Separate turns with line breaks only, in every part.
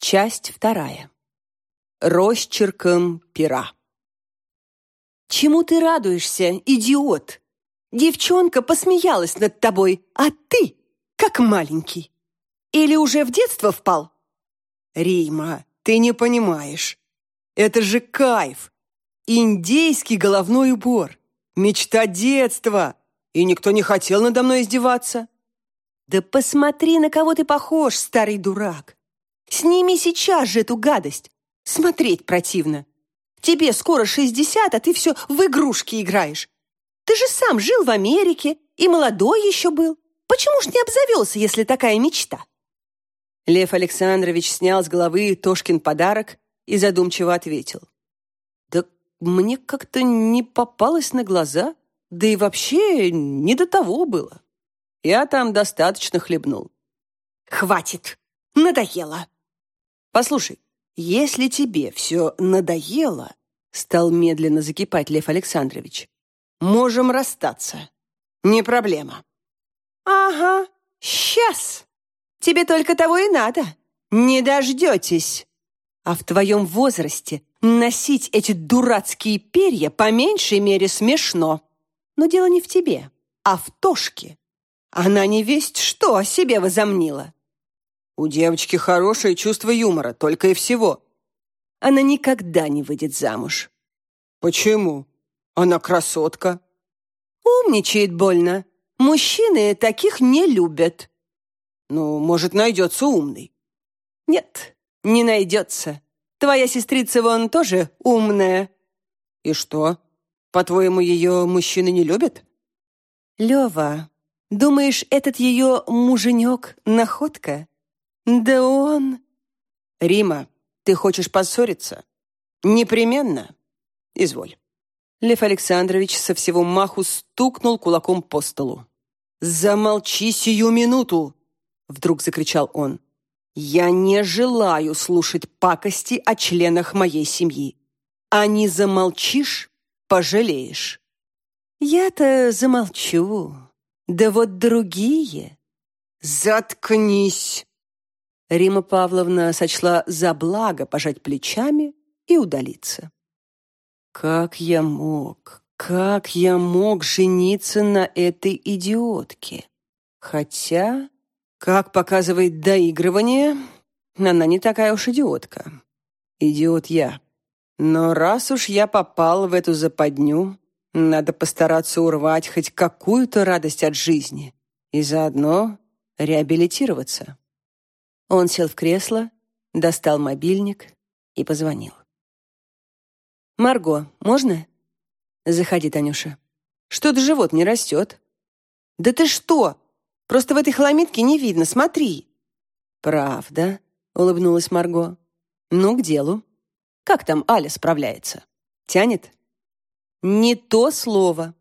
Часть вторая. Росчерком пера. «Чему ты радуешься, идиот? Девчонка посмеялась над тобой, а ты, как маленький. Или уже в детство впал?»
«Рима, ты не понимаешь. Это же кайф. Индейский головной убор. Мечта детства. И никто не хотел надо мной издеваться».
«Да посмотри, на кого ты похож, старый дурак. Сними сейчас же эту гадость. Смотреть противно. Тебе скоро шестьдесят, а ты все в игрушки играешь. Ты же сам жил в Америке и молодой еще был. Почему ж не обзавелся, если такая мечта?» Лев Александрович снял с головы Тошкин подарок и задумчиво ответил. «Да мне как-то не попалось на глаза, да и вообще не до того было. Я там достаточно хлебнул». «Хватит! Надоело!» «Послушай, если тебе все надоело, стал медленно закипать Лев Александрович, можем расстаться. Не проблема». «Ага, сейчас. Тебе только того и надо. Не дождетесь. А в твоем возрасте носить эти дурацкие перья по меньшей мере смешно. Но дело не в тебе, а в Тошке. Она не весть что о себе возомнила.
У девочки хорошее чувство юмора, только и всего.
Она никогда не выйдет замуж.
Почему? Она красотка.
Умничает больно. Мужчины таких не любят.
Ну, может, найдется умный.
Нет, не найдется. Твоя сестрица вон тоже умная.
И что? По-твоему, ее мужчины не любят?
Лева, думаешь, этот ее муженек — находка? Да он...
Рима, ты хочешь поссориться? Непременно. Изволь.
Лев Александрович со всего маху стукнул кулаком по столу.
«Замолчи сию минуту!» Вдруг закричал он. «Я не желаю слушать пакости о членах моей семьи. А не замолчишь, пожалеешь».
«Я-то замолчу. Да вот другие...»
«Заткнись!»
Рима Павловна сочла за благо пожать плечами и удалиться. «Как я мог, как я мог жениться на этой идиотке? Хотя, как показывает доигрывание, она не такая уж идиотка. Идиот я. Но раз уж я попал в эту западню, надо постараться урвать хоть какую-то радость от жизни и заодно реабилитироваться». Он сел в кресло, достал мобильник и позвонил. «Марго, можно?» «Заходи, Танюша. Что-то живот не растет». «Да ты что? Просто в этой хламидке не видно, смотри». «Правда?» — улыбнулась Марго. «Ну, к делу. Как там Аля справляется? Тянет?» «Не то слово.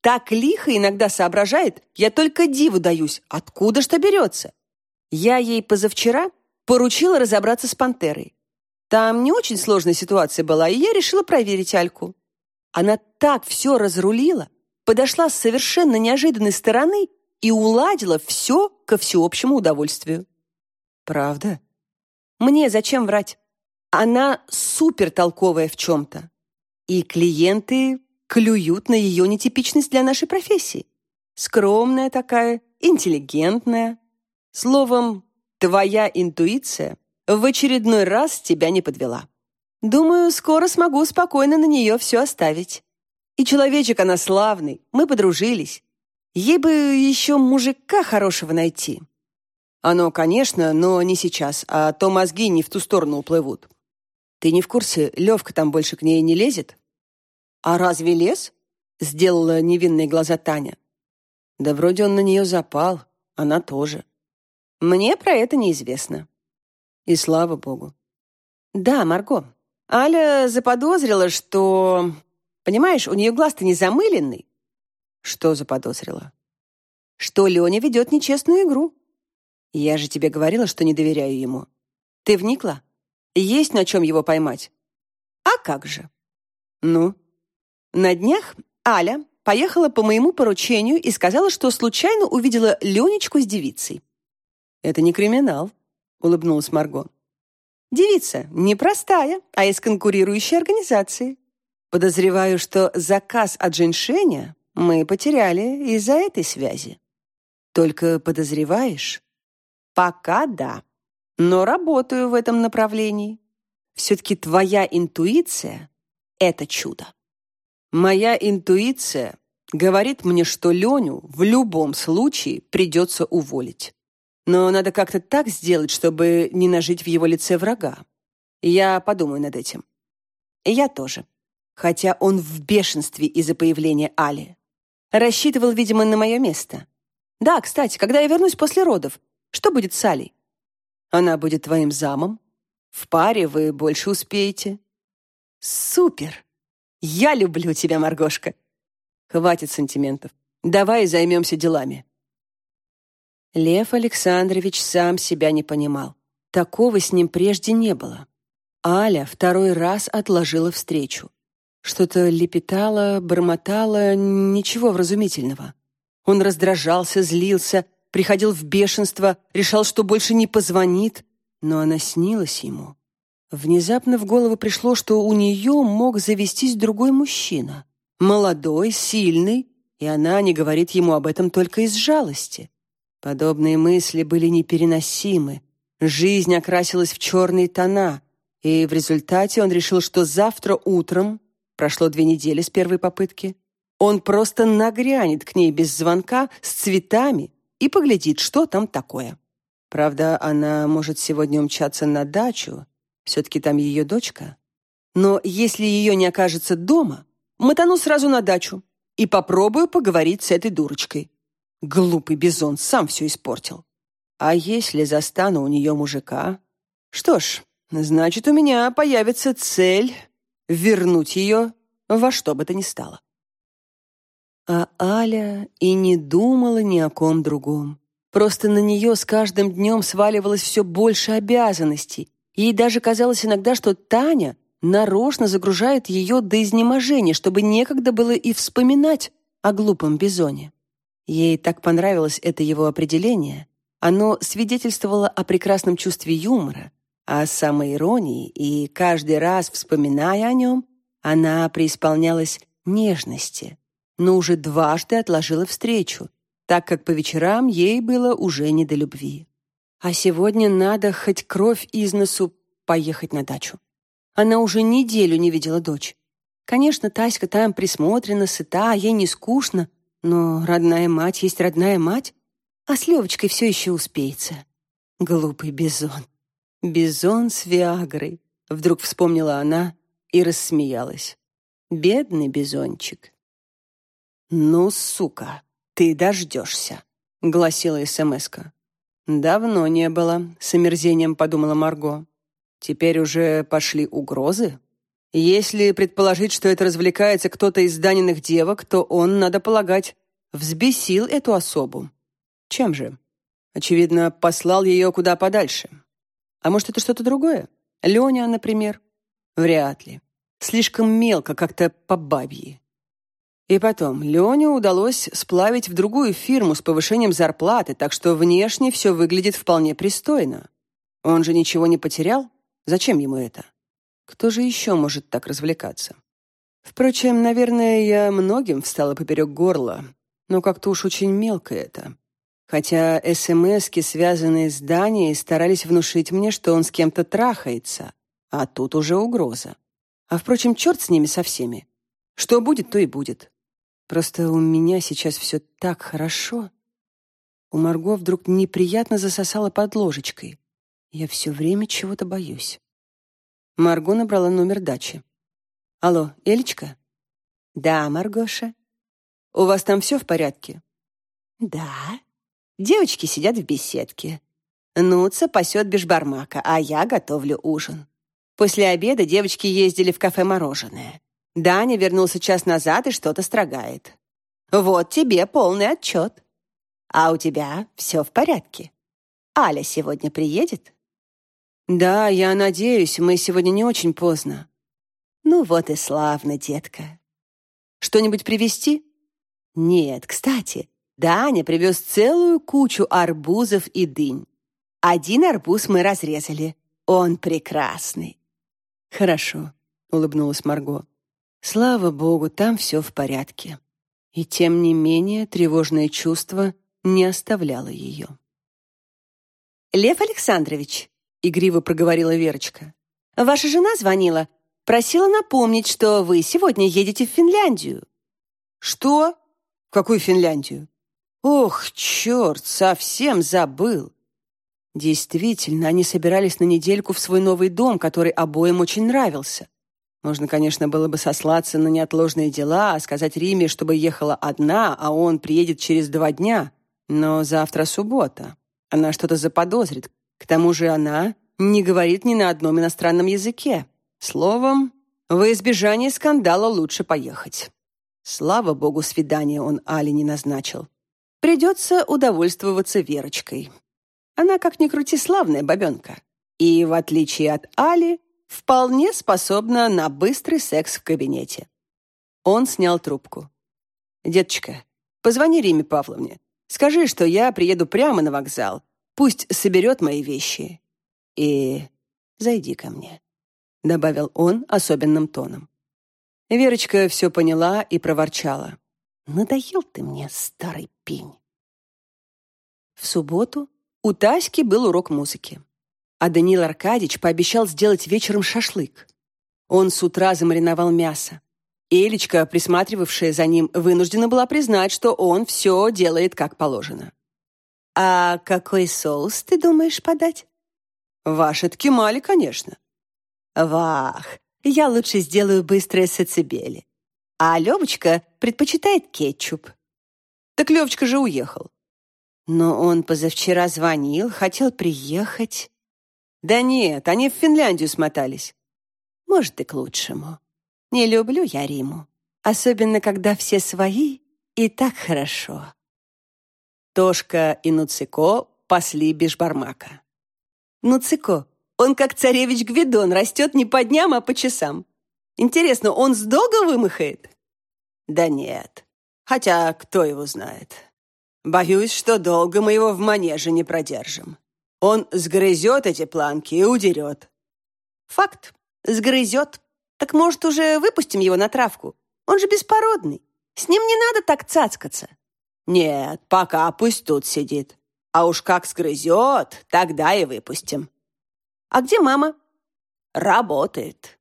Так лихо иногда соображает, я только диву даюсь. Откуда что берется? Я ей позавчера поручила разобраться с пантерой. Там не очень сложная ситуация была, и я решила проверить Альку. Она так все разрулила, подошла с совершенно неожиданной стороны и уладила все ко всеобщему удовольствию. Правда? Мне зачем врать? Она супер толковая в чем-то. И клиенты клюют на ее нетипичность для нашей профессии. Скромная такая, интеллигентная, Словом, твоя интуиция в очередной раз тебя не подвела. Думаю, скоро смогу спокойно на нее все оставить. И человечек она славный, мы подружились. Ей бы еще мужика хорошего найти. Оно, конечно, но не сейчас, а то мозги не в ту сторону уплывут. Ты не в курсе, Левка там больше к ней не лезет? А разве лез? Сделала невинные глаза Таня. Да вроде он на нее запал, она тоже. Мне про это неизвестно. И слава богу. Да, Марго. Аля заподозрила, что... Понимаешь, у нее глаз-то не замыленный. Что заподозрила? Что Леня ведет нечестную игру. Я же тебе говорила, что не доверяю ему. Ты вникла? Есть на чем его поймать. А как же? Ну? На днях Аля поехала по моему поручению и сказала, что случайно увидела Ленечку с девицей. «Это не криминал», — улыбнулась Марго. Девица непростая, а из конкурирующей организации. Подозреваю, что заказ от Женьшеня мы потеряли из-за этой связи. Только подозреваешь? Пока да. Но работаю в этом направлении. Все-таки твоя интуиция — это чудо. Моя интуиция говорит мне, что Леню в любом случае придется уволить. Но надо как-то так сделать, чтобы не нажить в его лице врага. Я подумаю над этим. Я тоже. Хотя он в бешенстве из-за появления Али. Рассчитывал, видимо, на мое место. Да, кстати, когда я вернусь после родов, что будет с Алей? Она будет твоим замом. В паре вы больше успеете. Супер! Я люблю тебя, Маргошка. Хватит сантиментов. Давай займемся делами. Лев Александрович сам себя не понимал. Такого с ним прежде не было. Аля второй раз отложила встречу. Что-то лепетала, бормотала, ничего вразумительного. Он раздражался, злился, приходил в бешенство, решал, что больше не позвонит, но она снилась ему. Внезапно в голову пришло, что у нее мог завестись другой мужчина. Молодой, сильный, и она не говорит ему об этом только из жалости. Подобные мысли были непереносимы. Жизнь окрасилась в черные тона, и в результате он решил, что завтра утром, прошло две недели с первой попытки, он просто нагрянет к ней без звонка с цветами и поглядит, что там такое. Правда, она может сегодня умчаться на дачу, все-таки там ее дочка. Но если ее не окажется дома, мотану сразу на дачу и попробую поговорить с этой дурочкой. Глупый бизон сам все испортил. А если застану у нее мужика? Что ж, значит, у меня появится цель вернуть ее во что бы то ни стало. А Аля и не думала ни о ком другом. Просто на нее с каждым днем сваливалось все больше обязанностей. Ей даже казалось иногда, что Таня нарочно загружает ее до изнеможения, чтобы некогда было и вспоминать о глупом бизоне. Ей так понравилось это его определение. Оно свидетельствовало о прекрасном чувстве юмора, о самоиронии, и каждый раз, вспоминая о нем, она преисполнялась нежности, но уже дважды отложила встречу, так как по вечерам ей было уже не до любви. А сегодня надо хоть кровь из носу поехать на дачу. Она уже неделю не видела дочь. Конечно, Таська там присмотрена, сыта, ей не скучно, но родная мать есть родная мать, а с Левочкой все еще успеется. Глупый бизон. Бизон с Виагрой. Вдруг вспомнила она и рассмеялась. Бедный бизончик. «Ну, сука, ты дождешься», — гласила СМСка. «Давно не было», — с омерзением подумала Марго. «Теперь уже пошли угрозы?» Если предположить, что это развлекается кто-то из даненных девок, то он, надо полагать, взбесил эту особу. Чем же? Очевидно, послал ее куда подальше. А может, это что-то другое? Леня, например? Вряд ли. Слишком мелко, как-то по бабьи. И потом, Леню удалось сплавить в другую фирму с повышением зарплаты, так что внешне все выглядит вполне пристойно. Он же ничего не потерял? Зачем ему это? Кто же еще может так развлекаться? Впрочем, наверное, я многим встала поперек горла, но как-то уж очень мелко это. Хотя СМСки, связанные с Данией, старались внушить мне, что он с кем-то трахается, а тут уже угроза. А, впрочем, черт с ними со всеми. Что будет, то и будет. Просто у меня сейчас все так хорошо. У Марго вдруг неприятно засосала под ложечкой. Я все время чего-то боюсь. Марго набрала номер дачи. «Алло, Элечка?» «Да, Маргоша». «У вас там все в порядке?» «Да. Девочки сидят в беседке. Нуца пасет бешбармака, а я готовлю ужин. После обеда девочки ездили в кафе «Мороженое». Даня вернулся час назад и что-то строгает. Вот тебе полный отчет. А у тебя все в порядке. Аля сегодня приедет? «Да, я надеюсь, мы сегодня не очень поздно». «Ну вот и славно, детка». «Что-нибудь привезти?» «Нет, кстати, Даня привез целую кучу арбузов и дынь. Один арбуз мы разрезали.
Он прекрасный.
Хорошо, улыбнулась Марго. Слава богу, там все в порядке. И тем не менее тревожное чувство не оставляло ее.
«Лев Александрович», — игриво проговорила Верочка, «ваша жена звонила, просила напомнить, что вы сегодня едете в Финляндию».
«Что? В какую Финляндию?» «Ох, черт, совсем забыл!» Действительно, они собирались на недельку в свой новый дом, который обоим очень нравился. Можно, конечно, было бы сослаться на неотложные дела, сказать Риме, чтобы ехала одна, а он приедет через два дня. Но завтра суббота. Она что-то заподозрит. К тому же она не говорит ни на одном иностранном языке. Словом, во избежание скандала лучше поехать. Слава богу, свидание он Али не назначил. Придется удовольствоваться Верочкой. Она, как ни крути, славная бабенка. И, в отличие от Али, вполне способна на быстрый секс в кабинете. Он снял трубку. «Деточка, позвони Риме Павловне. Скажи, что я приеду прямо на вокзал. Пусть соберет мои вещи. И зайди ко мне», — добавил он особенным тоном. Верочка все поняла и проворчала. «Надоел ты мне, старый пень». В субботу у Таськи был урок музыки. А Даниил Аркадьевич пообещал сделать вечером шашлык. Он с утра замариновал мясо. Элечка, присматривавшая за ним, вынуждена была признать, что он все делает как положено. «А какой соус ты думаешь подать?» «Ваши ткемали, конечно». «Вах, я лучше сделаю быстрое сацебели. А Левочка предпочитает кетчуп». «Так Левочка же уехал». «Но он позавчера звонил, хотел приехать». «Да нет, они в Финляндию смотались». «Может, и к лучшему». Не люблю я Риму, особенно когда все свои и так хорошо. Тошка и Нуцико пасли Бешбармака. Нуцико, он как царевич Гвидон, растет не по дням, а по часам. Интересно, он с дога вымыхает? Да нет. Хотя кто его знает. Боюсь, что долго мы его в манеже не продержим. Он сгрызет эти планки и удерет. Факт. Сгрызет. Так, может, уже выпустим его на травку? Он же беспородный. С ним не надо так цацкаться. Нет, пока пусть тут сидит. А уж как сгрызет, тогда и выпустим. А где мама? Работает.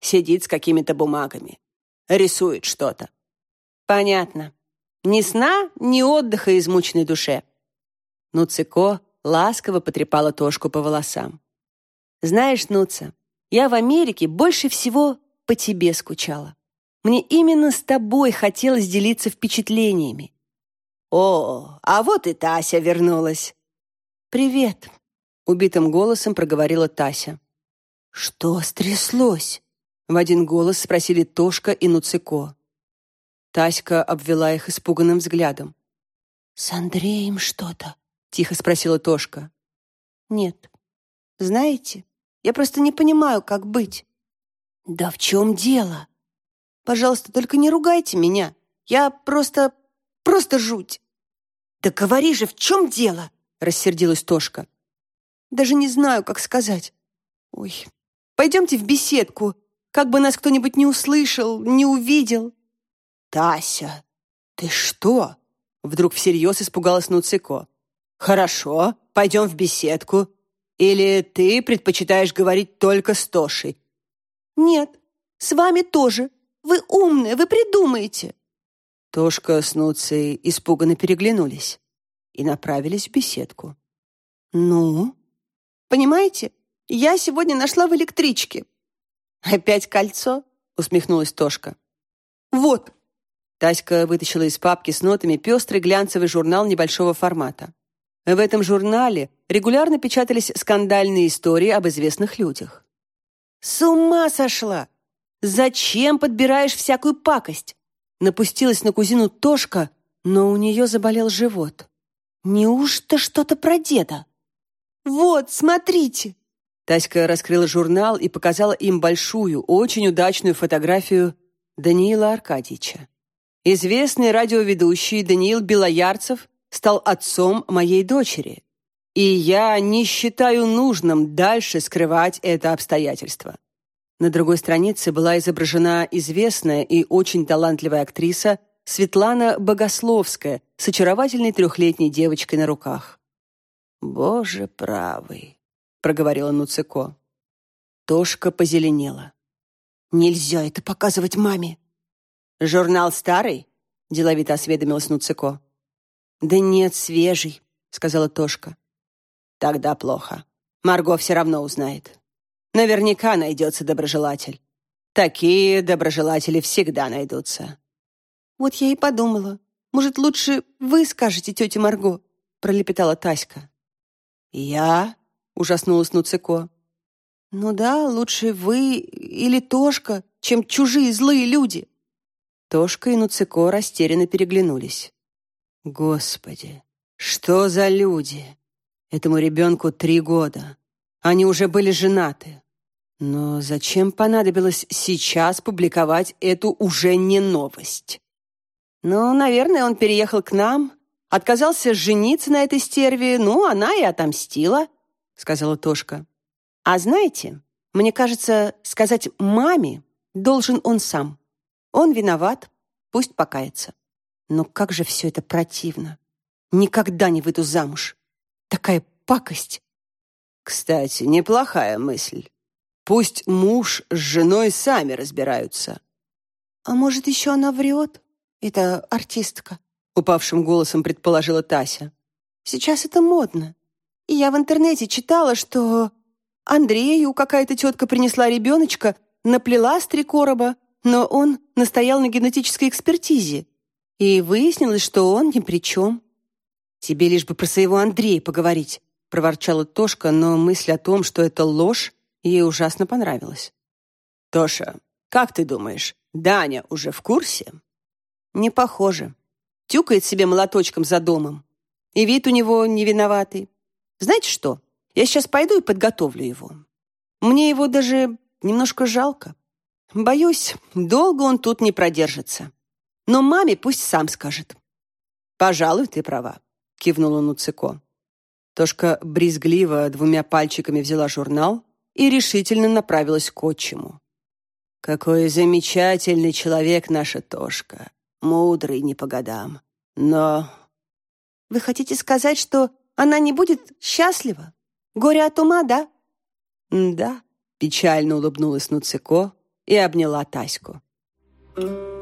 Сидит с какими-то бумагами. Рисует что-то. Понятно. Ни сна, ни отдыха измученной душе. Нуцико ласково потрепала Тошку по волосам. Знаешь, Нуца, я в Америке больше всего по тебе скучала. Мне именно с тобой хотелось делиться впечатлениями. О, а вот и Тася вернулась. Привет, убитым голосом проговорила Тася. Что стряслось? В один голос спросили Тошка и Нуцико. Таська обвела их испуганным взглядом. «С Андреем что-то?» — тихо спросила Тошка. «Нет. Знаете, я просто не понимаю, как быть». «Да в чем дело?» «Пожалуйста, только не ругайте меня. Я просто... просто жуть». «Да говори же, в чем дело?» — рассердилась Тошка. «Даже не знаю, как сказать. Ой, пойдемте в беседку, как бы нас кто-нибудь не услышал, не увидел». «Тася, ты что?» Вдруг всерьез испугалась Нуцико. «Хорошо, пойдем в беседку. Или ты предпочитаешь говорить только с Тошей?» «Нет, с вами тоже. Вы умные, вы придумаете». Тошка с Нуцей испуганно переглянулись и направились в беседку. «Ну?» «Понимаете, я сегодня нашла в электричке». «Опять кольцо?» — усмехнулась Тошка. «Вот». Таська вытащила из папки с нотами пестрый глянцевый журнал небольшого формата. В этом журнале регулярно печатались скандальные истории об известных людях. «С ума сошла! Зачем подбираешь всякую пакость?» Напустилась на кузину Тошка, но у нее заболел живот. «Неужто что-то про деда?» «Вот, смотрите!» Таська раскрыла журнал и показала им большую, очень удачную фотографию Даниила Аркадьевича. Известный радиоведущий Даниил Белоярцев стал отцом моей дочери.
И я не считаю нужным дальше скрывать это обстоятельство. На другой странице была изображена известная и очень талантливая актриса Светлана Богословская с очаровательной трехлетней девочкой на руках. «Боже правый», — проговорила Нуцико. Тошка позеленела. «Нельзя это показывать маме». «Журнал старый?» — деловито осведомилась Нуцико. «Да нет, свежий», — сказала Тошка. «Тогда плохо. Марго все равно узнает. Наверняка найдется доброжелатель. Такие доброжелатели всегда найдутся».
«Вот я и подумала. Может, лучше вы скажете тете Марго?» — пролепетала Таська.
«Я?» — ужаснулась Нуцико.
«Ну да, лучше вы или Тошка, чем чужие злые люди».
Тошка и Нуцико растерянно переглянулись. «Господи, что за люди? Этому ребенку три года. Они уже были женаты. Но зачем понадобилось сейчас публиковать эту уже не новость? Ну, наверное, он переехал к нам, отказался жениться на этой стерве, ну, она и отомстила, сказала Тошка. А знаете, мне кажется, сказать маме должен он сам. Он виноват, пусть покается. Но как же все это противно. Никогда не выйду замуж. Такая пакость. Кстати, неплохая мысль. Пусть муж с женой сами разбираются.
А может, еще она врет? Это артистка, упавшим голосом предположила Тася. Сейчас это модно. И я в интернете читала, что Андрею какая-то тетка принесла ребеночка, наплела с три короба, но он настоял на генетической экспертизе. И выяснилось, что он ни при чем.
«Тебе лишь бы про своего Андрея поговорить», — проворчала Тошка, но мысль о том, что это ложь, ей ужасно понравилась. «Тоша, как ты думаешь, Даня уже в курсе?» «Не похоже. Тюкает себе молоточком за домом. И вид у него не виноватый. Знаете что, я сейчас пойду и подготовлю его. Мне его даже немножко жалко. Боюсь, долго он тут не продержится. Но маме пусть сам скажет. Пожалуй, ты права, кивнула Нуцико. Тошка брезгливо двумя пальчиками взяла журнал и решительно направилась к отчиму. Какой замечательный человек наша Тошка, мудрый не по годам. Но
Вы хотите сказать, что она не будет счастлива? Горе от ума, да?
Да, печально улыбнулась Нуцико, и обняла Таську. Thank you.